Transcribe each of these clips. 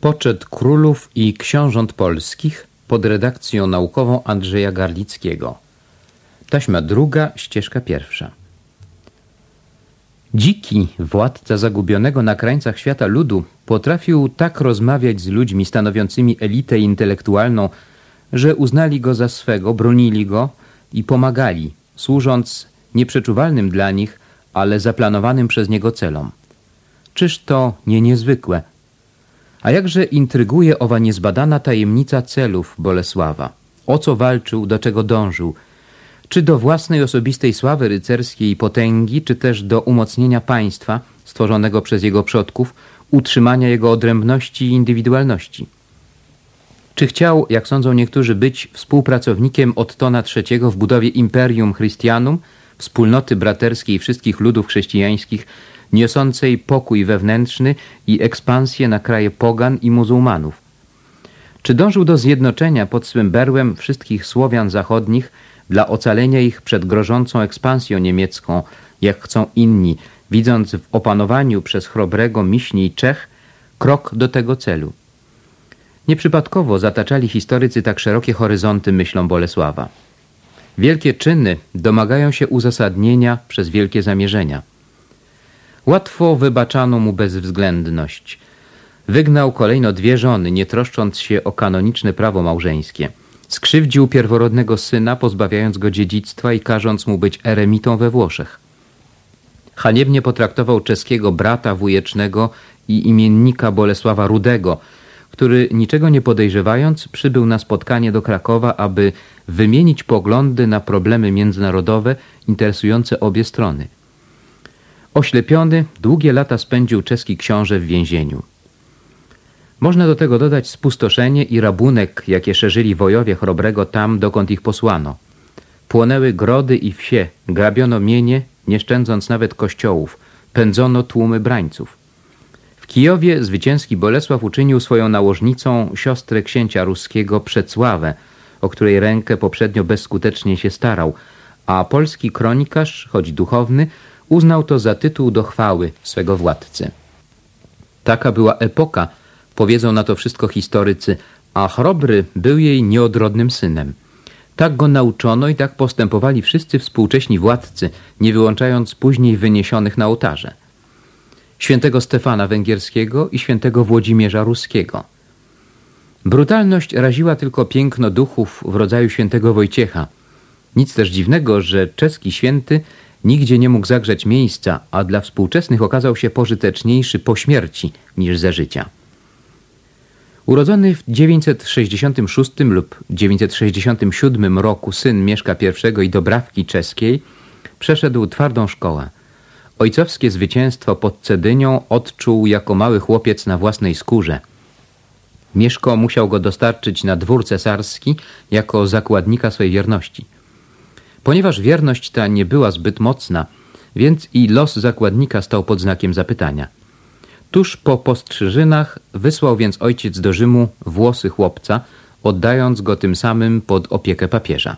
Poczet królów i książąt polskich pod redakcją naukową Andrzeja Garlickiego. Taśma druga, ścieżka pierwsza. Dziki, władca zagubionego na krańcach świata ludu, potrafił tak rozmawiać z ludźmi stanowiącymi elitę intelektualną, że uznali go za swego, bronili go i pomagali, służąc nieprzeczuwalnym dla nich, ale zaplanowanym przez niego celom. Czyż to nie niezwykłe? A jakże intryguje owa niezbadana tajemnica celów Bolesława? O co walczył, do czego dążył? Czy do własnej osobistej sławy rycerskiej i potęgi, czy też do umocnienia państwa stworzonego przez jego przodków, utrzymania jego odrębności i indywidualności? Czy chciał, jak sądzą niektórzy, być współpracownikiem Ottona III w budowie Imperium Christianum, wspólnoty braterskiej wszystkich ludów chrześcijańskich, niosącej pokój wewnętrzny i ekspansję na kraje pogan i muzułmanów? Czy dążył do zjednoczenia pod swym berłem wszystkich Słowian zachodnich dla ocalenia ich przed grożącą ekspansją niemiecką, jak chcą inni, widząc w opanowaniu przez chrobrego Miśni Czech krok do tego celu? Nieprzypadkowo zataczali historycy tak szerokie horyzonty myślą Bolesława. Wielkie czyny domagają się uzasadnienia przez wielkie zamierzenia. Łatwo wybaczano mu bezwzględność. Wygnał kolejno dwie żony, nie troszcząc się o kanoniczne prawo małżeńskie. Skrzywdził pierworodnego syna, pozbawiając go dziedzictwa i każąc mu być eremitą we Włoszech. Haniebnie potraktował czeskiego brata wujecznego i imiennika Bolesława Rudego, który niczego nie podejrzewając przybył na spotkanie do Krakowa, aby wymienić poglądy na problemy międzynarodowe interesujące obie strony. Oślepiony, długie lata spędził czeski książę w więzieniu. Można do tego dodać spustoszenie i rabunek, jakie szerzyli wojowie chrobrego tam, dokąd ich posłano. Płonęły grody i wsie, grabiono mienie, nie szczędząc nawet kościołów, pędzono tłumy brańców. W Kijowie zwycięski Bolesław uczynił swoją nałożnicą siostrę księcia ruskiego Przecławę, o której rękę poprzednio bezskutecznie się starał, a polski kronikarz, choć duchowny, uznał to za tytuł do chwały swego władcy. Taka była epoka, powiedzą na to wszystko historycy, a Chrobry był jej nieodrodnym synem. Tak go nauczono i tak postępowali wszyscy współcześni władcy, nie wyłączając później wyniesionych na ołtarze. Świętego Stefana Węgierskiego i świętego Włodzimierza Ruskiego. Brutalność raziła tylko piękno duchów w rodzaju świętego Wojciecha. Nic też dziwnego, że czeski święty nigdzie nie mógł zagrzeć miejsca, a dla współczesnych okazał się pożyteczniejszy po śmierci niż za życia. Urodzony w 966 lub 967 roku syn Mieszka I i Dobrawki czeskiej przeszedł twardą szkołę. Ojcowskie zwycięstwo pod Cedynią odczuł jako mały chłopiec na własnej skórze. Mieszko musiał go dostarczyć na dwór cesarski jako zakładnika swej wierności. Ponieważ wierność ta nie była zbyt mocna, więc i los zakładnika stał pod znakiem zapytania. Tuż po postrzyżynach wysłał więc ojciec do Rzymu włosy chłopca, oddając go tym samym pod opiekę papieża.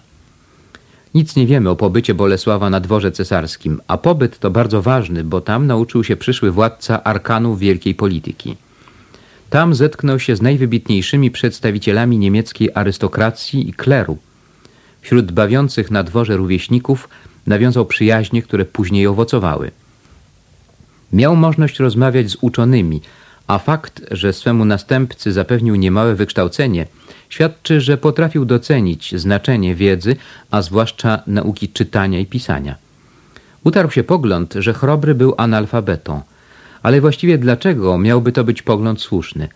Nic nie wiemy o pobycie Bolesława na dworze cesarskim, a pobyt to bardzo ważny, bo tam nauczył się przyszły władca arkanów wielkiej polityki. Tam zetknął się z najwybitniejszymi przedstawicielami niemieckiej arystokracji i kleru. Wśród bawiących na dworze rówieśników nawiązał przyjaźnie, które później owocowały. Miał możliwość rozmawiać z uczonymi, a fakt, że swemu następcy zapewnił niemałe wykształcenie, świadczy, że potrafił docenić znaczenie wiedzy, a zwłaszcza nauki czytania i pisania. Utarł się pogląd, że Chrobry był analfabetą, ale właściwie dlaczego miałby to być pogląd słuszny?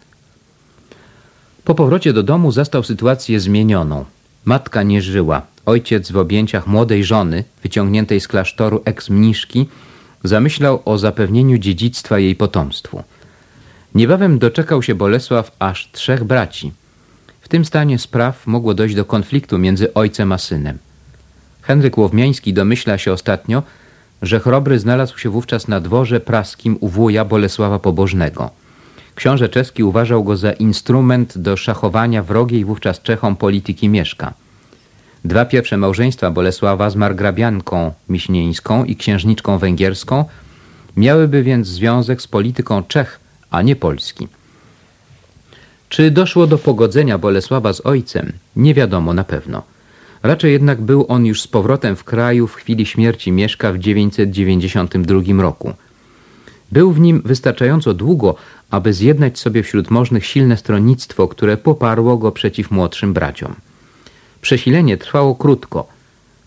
Po powrocie do domu zastał sytuację zmienioną. Matka nie żyła. Ojciec w objęciach młodej żony, wyciągniętej z klasztoru eks-mniszki, zamyślał o zapewnieniu dziedzictwa jej potomstwu. Niebawem doczekał się Bolesław aż trzech braci. W tym stanie spraw mogło dojść do konfliktu między ojcem a synem. Henryk Łowmiański domyśla się ostatnio, że Chrobry znalazł się wówczas na dworze praskim u wuja Bolesława Pobożnego. Książę czeski uważał go za instrument do szachowania wrogiej wówczas Czechom polityki Mieszka. Dwa pierwsze małżeństwa Bolesława z margrabianką miśnieńską i księżniczką węgierską miałyby więc związek z polityką Czech, a nie Polski. Czy doszło do pogodzenia Bolesława z ojcem? Nie wiadomo na pewno. Raczej jednak był on już z powrotem w kraju w chwili śmierci Mieszka w 992 roku. Był w nim wystarczająco długo, aby zjednać sobie wśród możnych silne stronnictwo, które poparło go przeciw młodszym braciom. Przesilenie trwało krótko.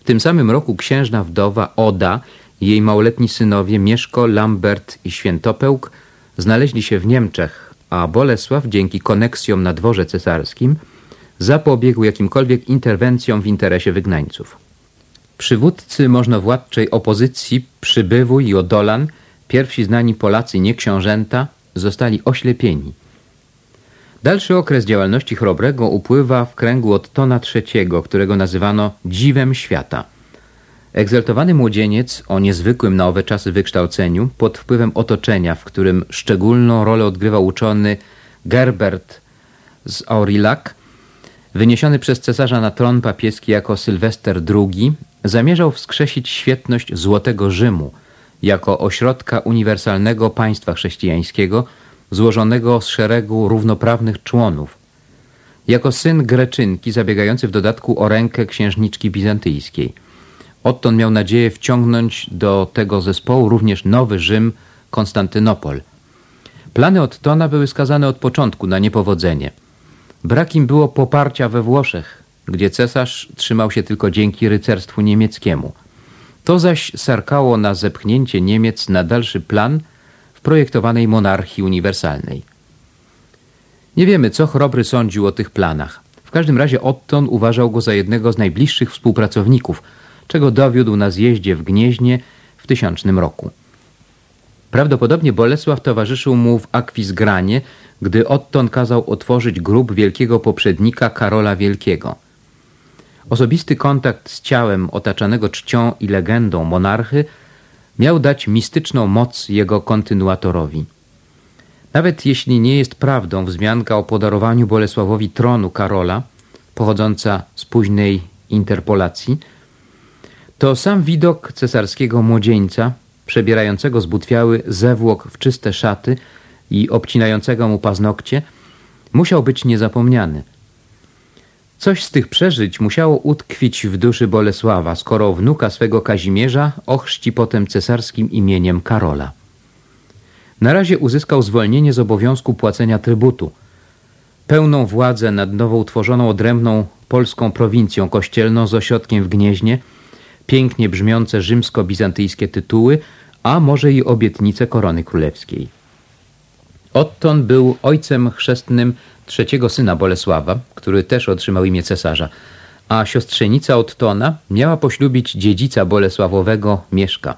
W tym samym roku księżna wdowa Oda jej małoletni synowie Mieszko, Lambert i Świętopełk znaleźli się w Niemczech, a Bolesław dzięki koneksjom na dworze cesarskim zapobiegł jakimkolwiek interwencjom w interesie wygnańców. Przywódcy możnowładczej opozycji Przybywój i Odolan, pierwsi znani Polacy nie książęta, zostali oślepieni. Dalszy okres działalności Chrobrego upływa w kręgu Ottona III, którego nazywano dziwem świata. Egzaltowany młodzieniec o niezwykłym na owe czasy wykształceniu, pod wpływem otoczenia, w którym szczególną rolę odgrywał uczony Gerbert z Aurillac, wyniesiony przez cesarza na tron papieski jako Sylwester II, zamierzał wskrzesić świetność Złotego Rzymu jako ośrodka uniwersalnego państwa chrześcijańskiego, złożonego z szeregu równoprawnych członów. Jako syn Greczynki, zabiegający w dodatku o rękę księżniczki bizantyjskiej. Otton miał nadzieję wciągnąć do tego zespołu również nowy Rzym, Konstantynopol. Plany Ottona były skazane od początku na niepowodzenie. Brak im było poparcia we Włoszech, gdzie cesarz trzymał się tylko dzięki rycerstwu niemieckiemu. To zaś sarkało na zepchnięcie Niemiec na dalszy plan w projektowanej monarchii uniwersalnej. Nie wiemy, co Chrobry sądził o tych planach. W każdym razie Otton uważał go za jednego z najbliższych współpracowników, czego dowiódł na zjeździe w Gnieźnie w tysiącznym roku. Prawdopodobnie Bolesław towarzyszył mu w Akwizgranie, gdy Otton kazał otworzyć grób wielkiego poprzednika Karola Wielkiego. Osobisty kontakt z ciałem otaczanego czcią i legendą monarchy miał dać mistyczną moc jego kontynuatorowi. Nawet jeśli nie jest prawdą wzmianka o podarowaniu Bolesławowi tronu Karola, pochodząca z późnej interpolacji, to sam widok cesarskiego młodzieńca, przebierającego zbutwiały zewłok w czyste szaty i obcinającego mu paznokcie, musiał być niezapomniany. Coś z tych przeżyć musiało utkwić w duszy Bolesława, skoro wnuka swego Kazimierza ochrzci potem cesarskim imieniem Karola. Na razie uzyskał zwolnienie z obowiązku płacenia trybutu, pełną władzę nad nowo utworzoną odrębną polską prowincją kościelną z ośrodkiem w Gnieźnie, pięknie brzmiące rzymsko-bizantyjskie tytuły, a może i obietnice korony królewskiej. Otton był ojcem chrzestnym trzeciego syna Bolesława, który też otrzymał imię cesarza, a siostrzenica Ottona miała poślubić dziedzica Bolesławowego Mieszka.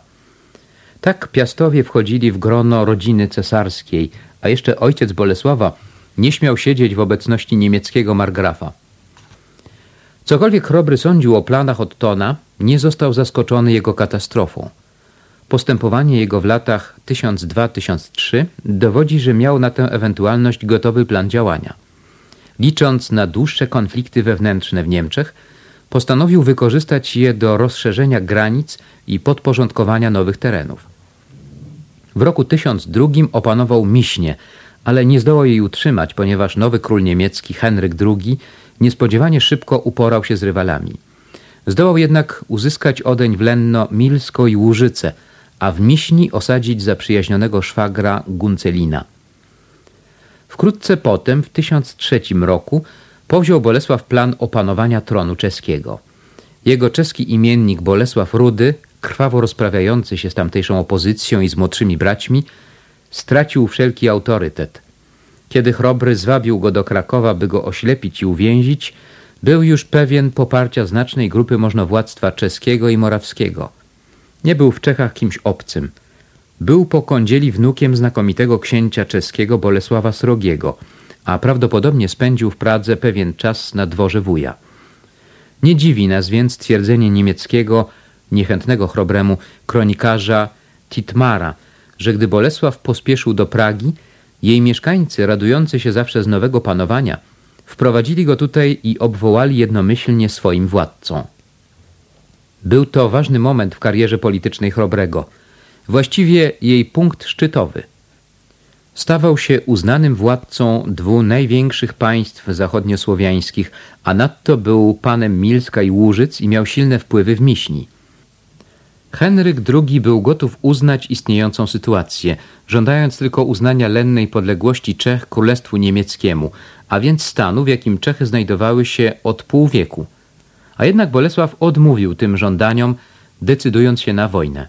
Tak piastowie wchodzili w grono rodziny cesarskiej, a jeszcze ojciec Bolesława nie śmiał siedzieć w obecności niemieckiego margrafa. Cokolwiek Chrobry sądził o planach Ottona, nie został zaskoczony jego katastrofą. Postępowanie jego w latach 1002-1003 dowodzi, że miał na tę ewentualność gotowy plan działania. Licząc na dłuższe konflikty wewnętrzne w Niemczech, postanowił wykorzystać je do rozszerzenia granic i podporządkowania nowych terenów. W roku 1002 opanował Miśnie, ale nie zdołał jej utrzymać, ponieważ nowy król niemiecki Henryk II niespodziewanie szybko uporał się z rywalami. Zdołał jednak uzyskać odeń w Lenno, Milsko i Łużyce, a w Miśni osadzić zaprzyjaźnionego szwagra Guncelina. Wkrótce potem, w 1003 roku, powziął Bolesław plan opanowania tronu czeskiego. Jego czeski imiennik Bolesław Rudy, krwawo rozprawiający się z tamtejszą opozycją i z młodszymi braćmi, stracił wszelki autorytet. Kiedy Chrobry zwabił go do Krakowa, by go oślepić i uwięzić, był już pewien poparcia znacznej grupy możnowładztwa czeskiego i morawskiego. Nie był w Czechach kimś obcym. Był po kądzieli wnukiem znakomitego księcia czeskiego Bolesława Srogiego, a prawdopodobnie spędził w Pradze pewien czas na dworze wuja. Nie dziwi nas więc twierdzenie niemieckiego, niechętnego chrobremu, kronikarza Titmara, że gdy Bolesław pospieszył do Pragi, jej mieszkańcy, radujący się zawsze z nowego panowania, wprowadzili go tutaj i obwołali jednomyślnie swoim władcą. Był to ważny moment w karierze politycznej Chrobrego, właściwie jej punkt szczytowy. Stawał się uznanym władcą dwóch największych państw zachodniosłowiańskich, a nadto był panem Milska i Łużyc i miał silne wpływy w Miśni. Henryk II był gotów uznać istniejącą sytuację, żądając tylko uznania lennej podległości Czech Królestwu Niemieckiemu, a więc stanu, w jakim Czechy znajdowały się od pół wieku. A jednak Bolesław odmówił tym żądaniom, decydując się na wojnę.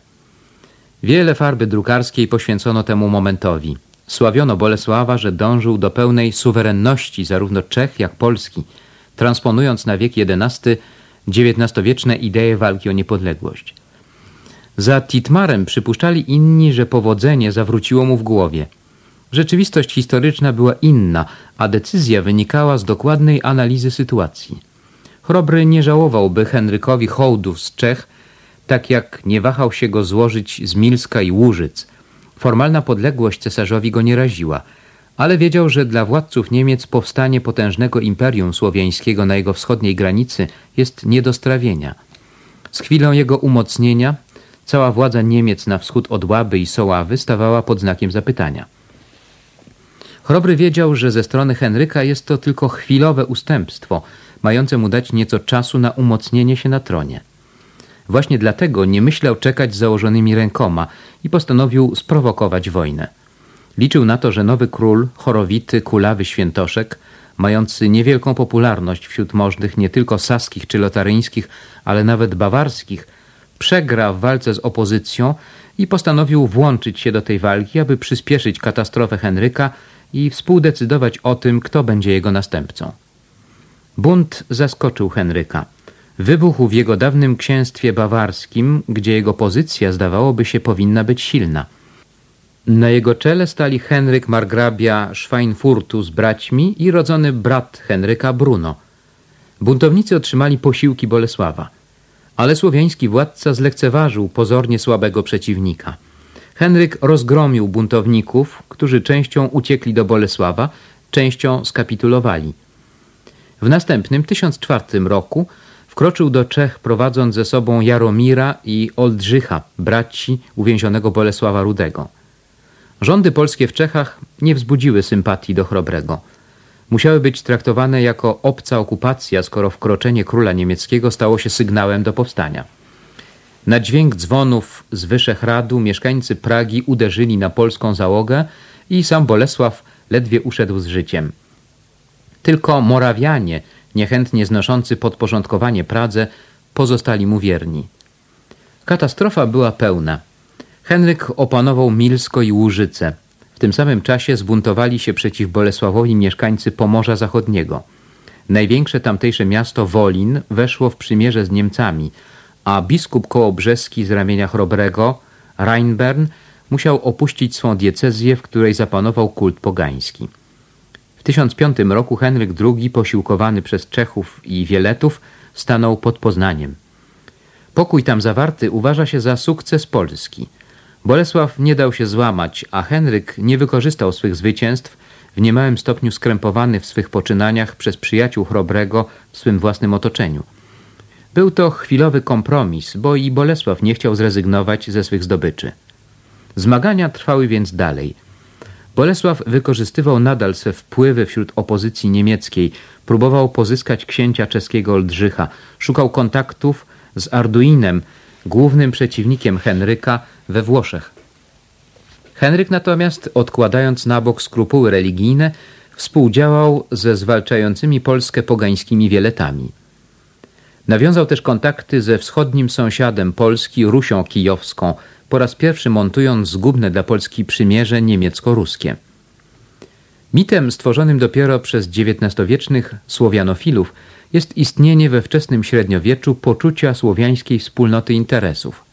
Wiele farby drukarskiej poświęcono temu momentowi. Sławiono Bolesława, że dążył do pełnej suwerenności zarówno Czech jak Polski, transponując na wiek XI XIX-wieczne idee walki o niepodległość. Za Titmarem przypuszczali inni, że powodzenie zawróciło mu w głowie. Rzeczywistość historyczna była inna, a decyzja wynikała z dokładnej analizy sytuacji. Chrobry nie żałowałby Henrykowi hołdów z Czech, tak jak nie wahał się go złożyć z Milska i Łużyc. Formalna podległość cesarzowi go nie raziła, ale wiedział, że dla władców Niemiec powstanie potężnego imperium słowiańskiego na jego wschodniej granicy jest nie do strawienia. Z chwilą jego umocnienia cała władza Niemiec na wschód od Łaby i Soławy stawała pod znakiem zapytania. Chrobry wiedział, że ze strony Henryka jest to tylko chwilowe ustępstwo, mające mu dać nieco czasu na umocnienie się na tronie. Właśnie dlatego nie myślał czekać z założonymi rękoma i postanowił sprowokować wojnę. Liczył na to, że nowy król, chorowity, kulawy świętoszek, mający niewielką popularność wśród możnych nie tylko saskich czy lotaryńskich, ale nawet bawarskich, przegra w walce z opozycją i postanowił włączyć się do tej walki, aby przyspieszyć katastrofę Henryka i współdecydować o tym, kto będzie jego następcą. Bunt zaskoczył Henryka. Wybuchł w jego dawnym księstwie bawarskim, gdzie jego pozycja zdawałoby się powinna być silna. Na jego czele stali Henryk margrabia Schweinfurtu z braćmi i rodzony brat Henryka Bruno. Buntownicy otrzymali posiłki Bolesława. Ale słowiański władca zlekceważył pozornie słabego przeciwnika. Henryk rozgromił buntowników, którzy częścią uciekli do Bolesława, częścią skapitulowali. W następnym 1004 roku wkroczył do Czech prowadząc ze sobą Jaromira i Oldrzycha, braci uwięzionego Bolesława Rudego. Rządy polskie w Czechach nie wzbudziły sympatii do Chrobrego. Musiały być traktowane jako obca okupacja, skoro wkroczenie króla niemieckiego stało się sygnałem do powstania. Na dźwięk dzwonów z Wyszehradu mieszkańcy Pragi uderzyli na polską załogę i sam Bolesław ledwie uszedł z życiem. Tylko Morawianie, niechętnie znoszący podporządkowanie Pradze, pozostali mu wierni. Katastrofa była pełna. Henryk opanował Milsko i Łużyce. W tym samym czasie zbuntowali się przeciw Bolesławowi mieszkańcy Pomorza Zachodniego. Największe tamtejsze miasto Wolin weszło w przymierze z Niemcami, a biskup kołobrzeski z ramienia Chrobrego, Rheinbern, musiał opuścić swą diecezję, w której zapanował kult pogański. W 1005 roku Henryk II, posiłkowany przez Czechów i Wieletów, stanął pod Poznaniem. Pokój tam zawarty uważa się za sukces Polski. Bolesław nie dał się złamać, a Henryk nie wykorzystał swych zwycięstw, w niemałym stopniu skrępowany w swych poczynaniach przez przyjaciół Chrobrego w swym własnym otoczeniu. Był to chwilowy kompromis, bo i Bolesław nie chciał zrezygnować ze swych zdobyczy. Zmagania trwały więc dalej. Bolesław wykorzystywał nadal swe wpływy wśród opozycji niemieckiej, próbował pozyskać księcia czeskiego Oldrzycha, szukał kontaktów z Arduinem, głównym przeciwnikiem Henryka we Włoszech. Henryk natomiast, odkładając na bok skrupuły religijne, współdziałał ze zwalczającymi Polskę pogańskimi wieletami. Nawiązał też kontakty ze wschodnim sąsiadem Polski, Rusią Kijowską, po raz pierwszy montując zgubne dla Polski przymierze niemiecko-ruskie. Mitem stworzonym dopiero przez XIX-wiecznych słowianofilów jest istnienie we wczesnym średniowieczu poczucia słowiańskiej wspólnoty interesów.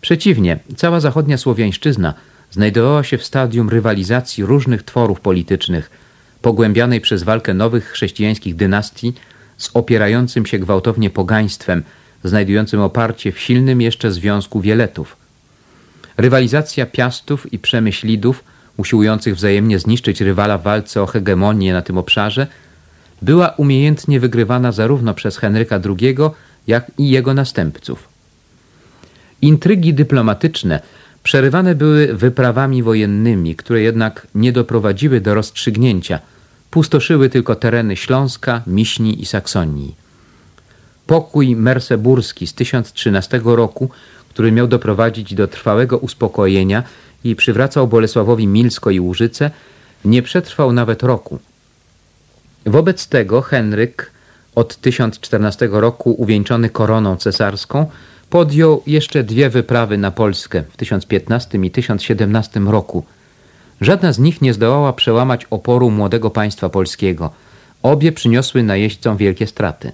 Przeciwnie, cała zachodnia słowiańszczyzna znajdowała się w stadium rywalizacji różnych tworów politycznych, pogłębianej przez walkę nowych chrześcijańskich dynastii z opierającym się gwałtownie pogaństwem, znajdującym oparcie w silnym jeszcze związku wieletów. Rywalizacja piastów i przemyślidów, usiłujących wzajemnie zniszczyć rywala w walce o hegemonię na tym obszarze, była umiejętnie wygrywana zarówno przez Henryka II, jak i jego następców. Intrygi dyplomatyczne przerywane były wyprawami wojennymi, które jednak nie doprowadziły do rozstrzygnięcia. Pustoszyły tylko tereny Śląska, Miśni i Saksonii. Pokój merseburski z 1013 roku, który miał doprowadzić do trwałego uspokojenia i przywracał Bolesławowi Milsko i Łużyce, nie przetrwał nawet roku. Wobec tego Henryk, od 1014 roku uwieńczony koroną cesarską, podjął jeszcze dwie wyprawy na Polskę w 1015 i 1017 roku. Żadna z nich nie zdołała przełamać oporu młodego państwa polskiego. Obie przyniosły najeźdźcom wielkie straty.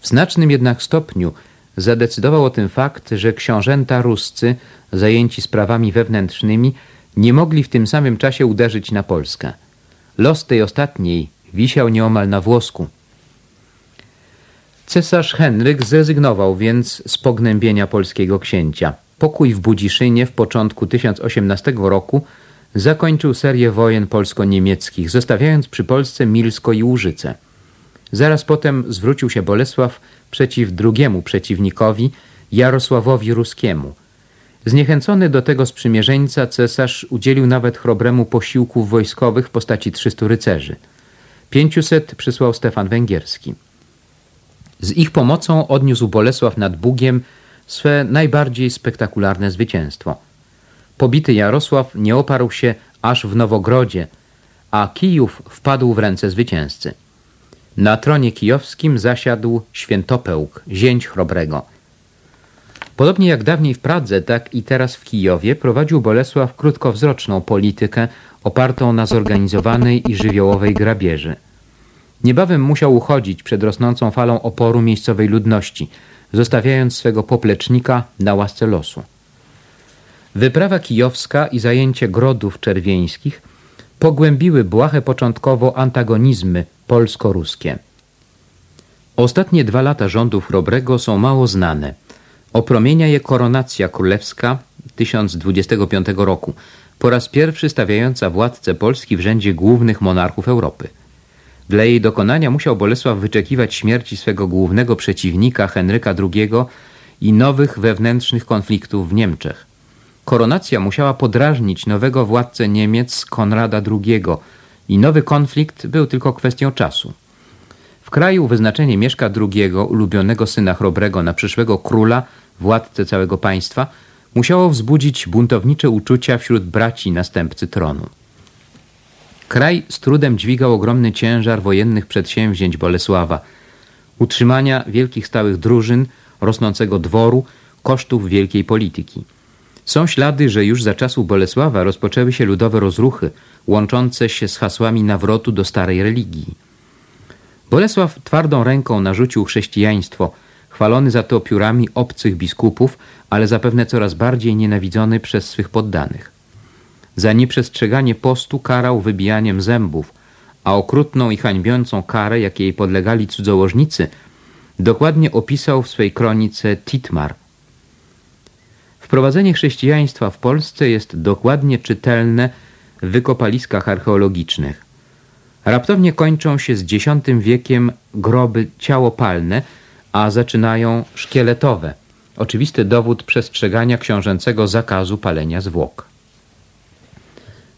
W znacznym jednak stopniu zadecydował o tym fakt, że książęta ruscy, zajęci sprawami wewnętrznymi, nie mogli w tym samym czasie uderzyć na Polskę. Los tej ostatniej wisiał nieomal na włosku. Cesarz Henryk zrezygnował więc z pognębienia polskiego księcia. Pokój w Budziszynie w początku 1018 roku zakończył serię wojen polsko-niemieckich, zostawiając przy Polsce Milsko i Łużyce. Zaraz potem zwrócił się Bolesław przeciw drugiemu przeciwnikowi, Jarosławowi Ruskiemu. Zniechęcony do tego sprzymierzeńca cesarz udzielił nawet chrobremu posiłków wojskowych w postaci 300 rycerzy. 500 przysłał Stefan Węgierski. Z ich pomocą odniósł Bolesław nad Bugiem swe najbardziej spektakularne zwycięstwo. Pobity Jarosław nie oparł się aż w Nowogrodzie, a Kijów wpadł w ręce zwycięzcy. Na tronie kijowskim zasiadł Świętopełk, zięć chrobrego. Podobnie jak dawniej w Pradze, tak i teraz w Kijowie prowadził Bolesław krótkowzroczną politykę opartą na zorganizowanej i żywiołowej grabieży. Niebawem musiał uchodzić przed rosnącą falą oporu miejscowej ludności, zostawiając swego poplecznika na łasce losu. Wyprawa kijowska i zajęcie grodów czerwieńskich pogłębiły błahe początkowo antagonizmy polsko-ruskie. Ostatnie dwa lata rządów Chrobrego są mało znane. Opromienia je koronacja królewska 1025 roku, po raz pierwszy stawiająca władcę Polski w rzędzie głównych monarchów Europy. Dla jej dokonania musiał Bolesław wyczekiwać śmierci swego głównego przeciwnika Henryka II i nowych wewnętrznych konfliktów w Niemczech. Koronacja musiała podrażnić nowego władcę Niemiec Konrada II i nowy konflikt był tylko kwestią czasu. W kraju wyznaczenie Mieszka II, ulubionego syna Chrobrego na przyszłego króla, władcę całego państwa, musiało wzbudzić buntownicze uczucia wśród braci następcy tronu. Kraj z trudem dźwigał ogromny ciężar wojennych przedsięwzięć Bolesława, utrzymania wielkich stałych drużyn, rosnącego dworu, kosztów wielkiej polityki. Są ślady, że już za czasów Bolesława rozpoczęły się ludowe rozruchy, łączące się z hasłami nawrotu do starej religii. Bolesław twardą ręką narzucił chrześcijaństwo, chwalony za to piórami obcych biskupów, ale zapewne coraz bardziej nienawidzony przez swych poddanych. Za nieprzestrzeganie postu karał wybijaniem zębów, a okrutną i hańbiącą karę, jakiej podlegali cudzołożnicy, dokładnie opisał w swej kronice Titmar. Wprowadzenie chrześcijaństwa w Polsce jest dokładnie czytelne w wykopaliskach archeologicznych. Raptownie kończą się z X wiekiem groby ciałopalne, a zaczynają szkieletowe. Oczywisty dowód przestrzegania książęcego zakazu palenia zwłok.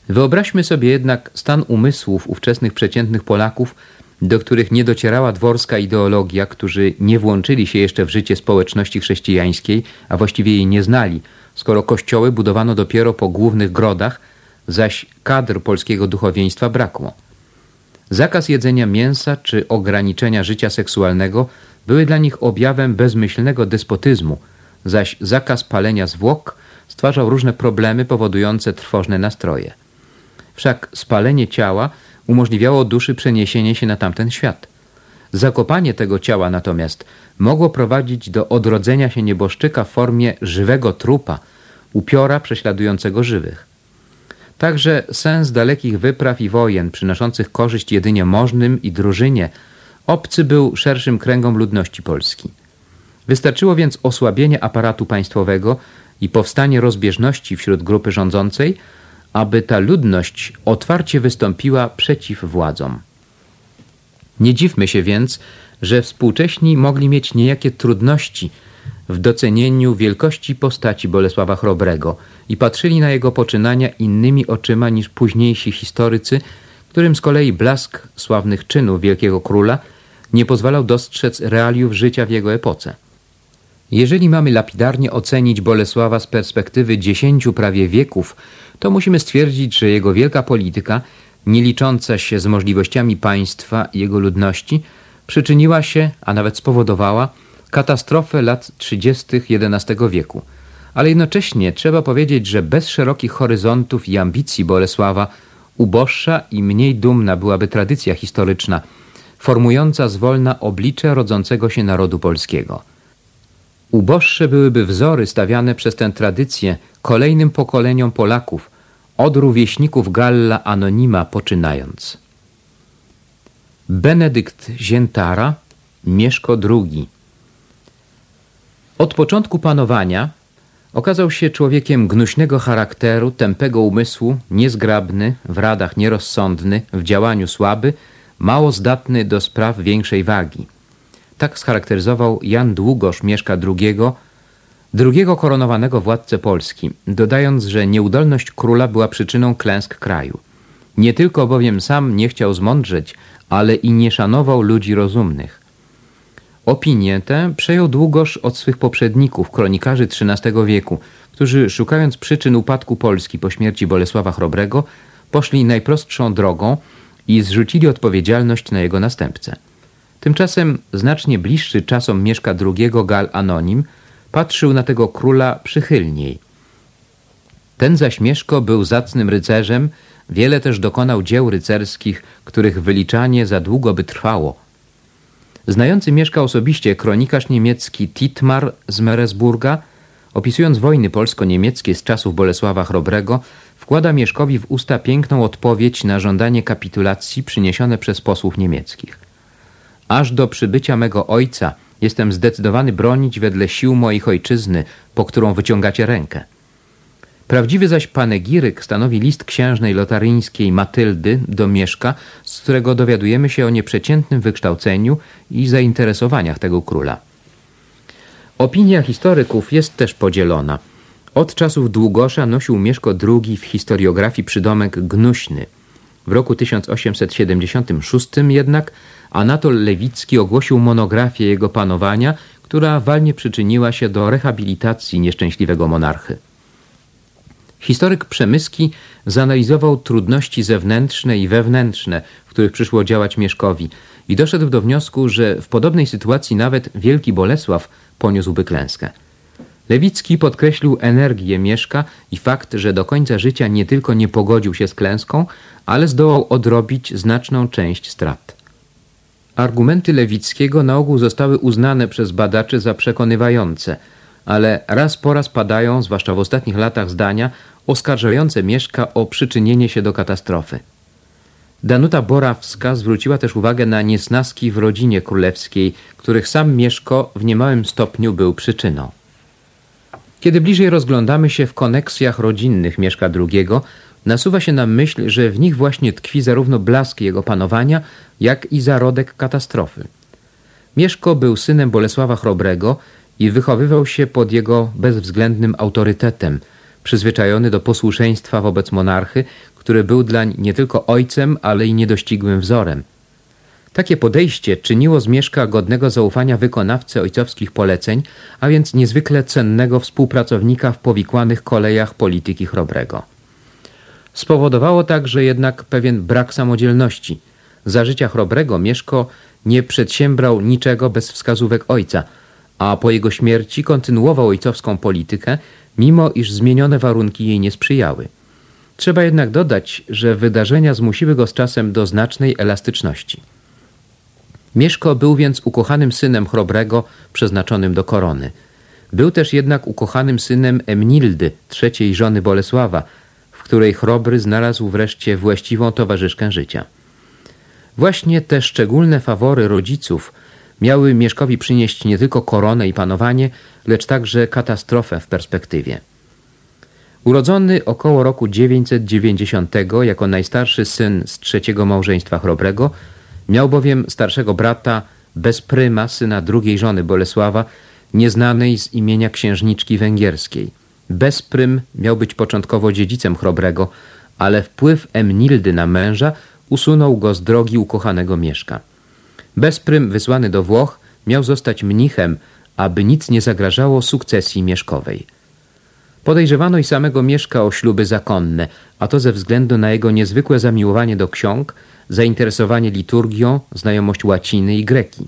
Wyobraźmy sobie jednak stan umysłów ówczesnych przeciętnych Polaków, do których nie docierała dworska ideologia, którzy nie włączyli się jeszcze w życie społeczności chrześcijańskiej, a właściwie jej nie znali, skoro kościoły budowano dopiero po głównych grodach, zaś kadr polskiego duchowieństwa brakło. Zakaz jedzenia mięsa czy ograniczenia życia seksualnego były dla nich objawem bezmyślnego despotyzmu, zaś zakaz palenia zwłok stwarzał różne problemy powodujące trwożne nastroje. Wszak spalenie ciała umożliwiało duszy przeniesienie się na tamten świat. Zakopanie tego ciała natomiast mogło prowadzić do odrodzenia się nieboszczyka w formie żywego trupa, upiora prześladującego żywych. Także sens dalekich wypraw i wojen, przynoszących korzyść jedynie możnym i drużynie, obcy był szerszym kręgom ludności Polski. Wystarczyło więc osłabienie aparatu państwowego i powstanie rozbieżności wśród grupy rządzącej, aby ta ludność otwarcie wystąpiła przeciw władzom. Nie dziwmy się więc, że współcześni mogli mieć niejakie trudności w docenieniu wielkości postaci Bolesława Chrobrego i patrzyli na jego poczynania innymi oczyma niż późniejsi historycy, którym z kolei blask sławnych czynów wielkiego króla nie pozwalał dostrzec realiów życia w jego epoce. Jeżeli mamy lapidarnie ocenić Bolesława z perspektywy dziesięciu prawie wieków, to musimy stwierdzić, że jego wielka polityka, nie licząca się z możliwościami państwa i jego ludności, przyczyniła się, a nawet spowodowała, katastrofę lat 30. XI wieku. Ale jednocześnie trzeba powiedzieć, że bez szerokich horyzontów i ambicji Bolesława uboższa i mniej dumna byłaby tradycja historyczna, formująca zwolna oblicze rodzącego się narodu polskiego. Uboższe byłyby wzory stawiane przez tę tradycję kolejnym pokoleniom Polaków, od rówieśników Galla Anonima poczynając. Benedykt Ziętara, Mieszko II Od początku panowania okazał się człowiekiem gnuśnego charakteru, tępego umysłu, niezgrabny, w radach nierozsądny, w działaniu słaby, mało zdatny do spraw większej wagi – tak scharakteryzował Jan Długosz Mieszka II, drugiego koronowanego władcę Polski, dodając, że nieudolność króla była przyczyną klęsk kraju. Nie tylko bowiem sam nie chciał zmądrzeć, ale i nie szanował ludzi rozumnych. Opinię tę przejął Długosz od swych poprzedników, kronikarzy XIII wieku, którzy szukając przyczyn upadku Polski po śmierci Bolesława Chrobrego, poszli najprostszą drogą i zrzucili odpowiedzialność na jego następcę. Tymczasem znacznie bliższy czasom Mieszka II Gal Anonim patrzył na tego króla przychylniej. Ten zaś Mieszko był zacnym rycerzem, wiele też dokonał dzieł rycerskich, których wyliczanie za długo by trwało. Znający Mieszka osobiście kronikarz niemiecki Titmar z Meresburga, opisując wojny polsko-niemieckie z czasów Bolesława Chrobrego, wkłada Mieszkowi w usta piękną odpowiedź na żądanie kapitulacji przyniesione przez posłów niemieckich. Aż do przybycia mego ojca jestem zdecydowany bronić wedle sił moich ojczyzny, po którą wyciągacie rękę. Prawdziwy zaś panegiryk stanowi list księżnej lotaryńskiej Matyldy do Mieszka, z którego dowiadujemy się o nieprzeciętnym wykształceniu i zainteresowaniach tego króla. Opinia historyków jest też podzielona. Od czasów Długosza nosił Mieszko II w historiografii przydomek Gnuśny. W roku 1876 jednak Anatol Lewicki ogłosił monografię jego panowania, która walnie przyczyniła się do rehabilitacji nieszczęśliwego monarchy. Historyk Przemyski zanalizował trudności zewnętrzne i wewnętrzne, w których przyszło działać Mieszkowi i doszedł do wniosku, że w podobnej sytuacji nawet Wielki Bolesław poniósłby klęskę. Lewicki podkreślił energię Mieszka i fakt, że do końca życia nie tylko nie pogodził się z klęską, ale zdołał odrobić znaczną część strat. Argumenty Lewickiego na ogół zostały uznane przez badaczy za przekonywające, ale raz po raz padają, zwłaszcza w ostatnich latach, zdania oskarżające Mieszka o przyczynienie się do katastrofy. Danuta Borawska zwróciła też uwagę na niesnaski w rodzinie królewskiej, których sam Mieszko w niemałym stopniu był przyczyną. Kiedy bliżej rozglądamy się w koneksjach rodzinnych Mieszka II, nasuwa się nam myśl, że w nich właśnie tkwi zarówno blask jego panowania, jak i zarodek katastrofy. Mieszko był synem Bolesława Chrobrego i wychowywał się pod jego bezwzględnym autorytetem, przyzwyczajony do posłuszeństwa wobec monarchy, który był dlań nie tylko ojcem, ale i niedościgłym wzorem. Takie podejście czyniło z Mieszka godnego zaufania wykonawcę ojcowskich poleceń, a więc niezwykle cennego współpracownika w powikłanych kolejach polityki Chrobrego. Spowodowało także jednak pewien brak samodzielności. Za życia Chrobrego Mieszko nie przedsiębrał niczego bez wskazówek ojca, a po jego śmierci kontynuował ojcowską politykę, mimo iż zmienione warunki jej nie sprzyjały. Trzeba jednak dodać, że wydarzenia zmusiły go z czasem do znacznej elastyczności. Mieszko był więc ukochanym synem Chrobrego przeznaczonym do korony. Był też jednak ukochanym synem Emnildy, trzeciej żony Bolesława, w której Chrobry znalazł wreszcie właściwą towarzyszkę życia. Właśnie te szczególne fawory rodziców miały Mieszkowi przynieść nie tylko koronę i panowanie, lecz także katastrofę w perspektywie. Urodzony około roku 990 jako najstarszy syn z trzeciego małżeństwa Chrobrego, miał bowiem starszego brata Bezpryma, syna drugiej żony Bolesława, nieznanej z imienia księżniczki węgierskiej. Bezprym miał być początkowo dziedzicem Chrobrego, ale wpływ Emnildy na męża usunął go z drogi ukochanego Mieszka. Bezprym, wysłany do Włoch, miał zostać mnichem, aby nic nie zagrażało sukcesji Mieszkowej. Podejrzewano i samego Mieszka o śluby zakonne, a to ze względu na jego niezwykłe zamiłowanie do ksiąg, zainteresowanie liturgią, znajomość łaciny i greki.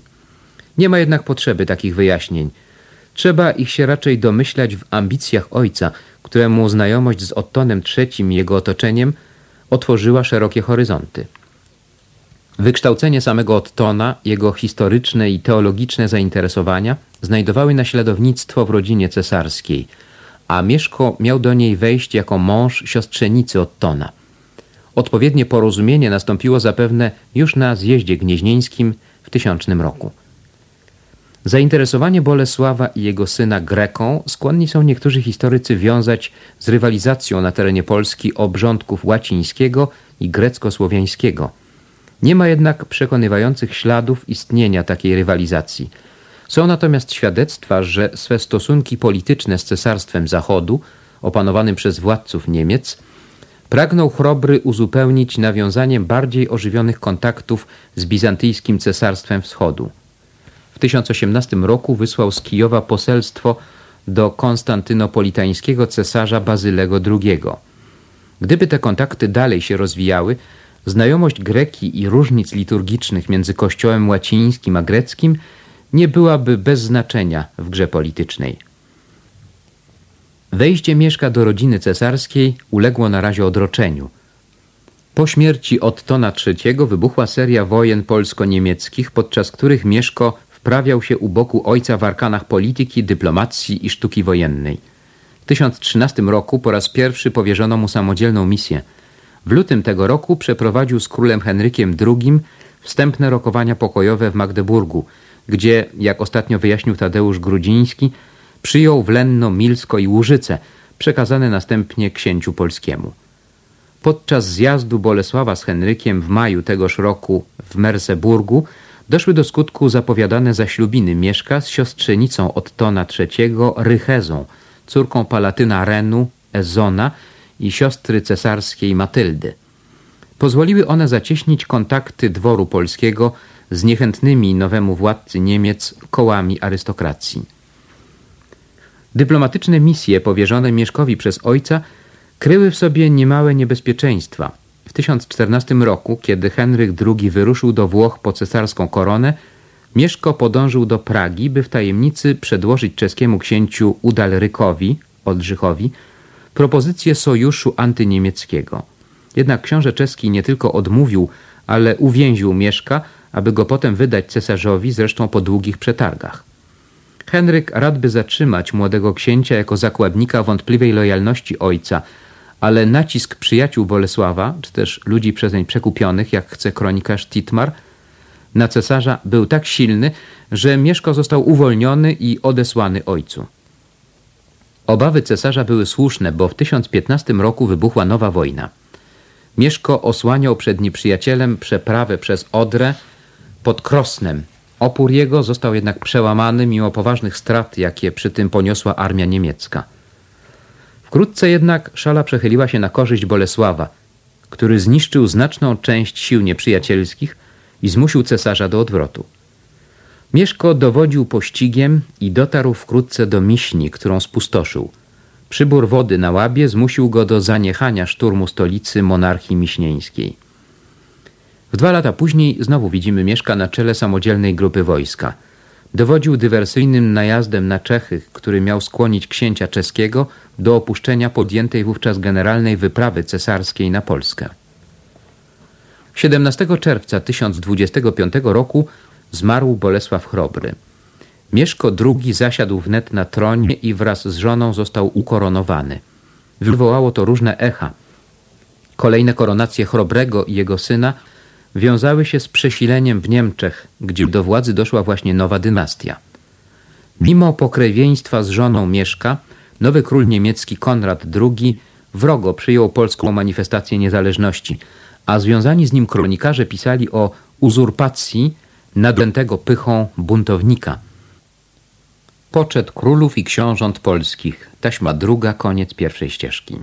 Nie ma jednak potrzeby takich wyjaśnień. Trzeba ich się raczej domyślać w ambicjach ojca, któremu znajomość z Ottonem III i jego otoczeniem otworzyła szerokie horyzonty. Wykształcenie samego Ottona, jego historyczne i teologiczne zainteresowania znajdowały naśladownictwo w rodzinie cesarskiej, a Mieszko miał do niej wejść jako mąż siostrzenicy Ottona. Odpowiednie porozumienie nastąpiło zapewne już na zjeździe gnieźnieńskim w tysiącznym roku. Zainteresowanie Bolesława i jego syna Greką skłonni są niektórzy historycy wiązać z rywalizacją na terenie Polski obrządków łacińskiego i grecko-słowiańskiego. Nie ma jednak przekonywających śladów istnienia takiej rywalizacji. Są natomiast świadectwa, że swe stosunki polityczne z Cesarstwem Zachodu, opanowanym przez władców Niemiec, pragnął Chrobry uzupełnić nawiązaniem bardziej ożywionych kontaktów z bizantyjskim Cesarstwem Wschodu. 1018 roku wysłał z Kijowa poselstwo do konstantynopolitańskiego cesarza Bazylego II. Gdyby te kontakty dalej się rozwijały, znajomość greki i różnic liturgicznych między kościołem łacińskim a greckim nie byłaby bez znaczenia w grze politycznej. Wejście Mieszka do rodziny cesarskiej uległo na razie odroczeniu. Po śmierci Ottona III wybuchła seria wojen polsko-niemieckich, podczas których Mieszko wprawiał się u boku ojca w arkanach polityki, dyplomacji i sztuki wojennej. W 1013 roku po raz pierwszy powierzono mu samodzielną misję. W lutym tego roku przeprowadził z królem Henrykiem II wstępne rokowania pokojowe w Magdeburgu, gdzie, jak ostatnio wyjaśnił Tadeusz Grudziński, przyjął w Lenno, Milsko i Łużyce, przekazane następnie księciu polskiemu. Podczas zjazdu Bolesława z Henrykiem w maju tegoż roku w Merseburgu doszły do skutku zapowiadane zaślubiny Mieszka z siostrzenicą Ottona III Rychezą, córką palatyna Renu, Ezona i siostry cesarskiej Matyldy. Pozwoliły one zacieśnić kontakty dworu polskiego z niechętnymi nowemu władcy Niemiec kołami arystokracji. Dyplomatyczne misje powierzone Mieszkowi przez ojca kryły w sobie niemałe niebezpieczeństwa – w 1014 roku, kiedy Henryk II wyruszył do Włoch po cesarską koronę, Mieszko podążył do Pragi, by w tajemnicy przedłożyć czeskiemu księciu Udalrykowi, Oldrzychowi, propozycję sojuszu antyniemieckiego. Jednak książę czeski nie tylko odmówił, ale uwięził Mieszka, aby go potem wydać cesarzowi, zresztą po długich przetargach. Henryk rad by zatrzymać młodego księcia jako zakładnika wątpliwej lojalności ojca – ale nacisk przyjaciół Bolesława, czy też ludzi przezeń przekupionych, jak chce kronikarz Titmar, na cesarza był tak silny, że Mieszko został uwolniony i odesłany ojcu. Obawy cesarza były słuszne, bo w 1015 roku wybuchła nowa wojna. Mieszko osłaniał przed nieprzyjacielem przeprawę przez Odrę pod Krosnem. Opór jego został jednak przełamany mimo poważnych strat, jakie przy tym poniosła armia niemiecka. Wkrótce jednak szala przechyliła się na korzyść Bolesława, który zniszczył znaczną część sił nieprzyjacielskich i zmusił cesarza do odwrotu. Mieszko dowodził pościgiem i dotarł wkrótce do Miśni, którą spustoszył. Przybór wody na łabie zmusił go do zaniechania szturmu stolicy monarchii miśnieńskiej. W dwa lata później znowu widzimy Mieszka na czele samodzielnej grupy wojska. Dowodził dywersyjnym najazdem na Czechy, który miał skłonić księcia czeskiego do opuszczenia podjętej wówczas generalnej wyprawy cesarskiej na Polskę. 17 czerwca 1025 roku zmarł Bolesław Chrobry. Mieszko II zasiadł wnet na tronie i wraz z żoną został ukoronowany. Wywołało to różne echa. Kolejne koronacje Chrobrego i jego syna wiązały się z przesileniem w Niemczech, gdzie do władzy doszła właśnie nowa dynastia. Mimo pokrewieństwa z żoną Mieszka, Nowy król niemiecki Konrad II wrogo przyjął polską manifestację niezależności, a związani z nim kronikarze pisali o uzurpacji nadętego pychą buntownika. Poczet królów i książąt polskich. Taśma druga, koniec pierwszej ścieżki.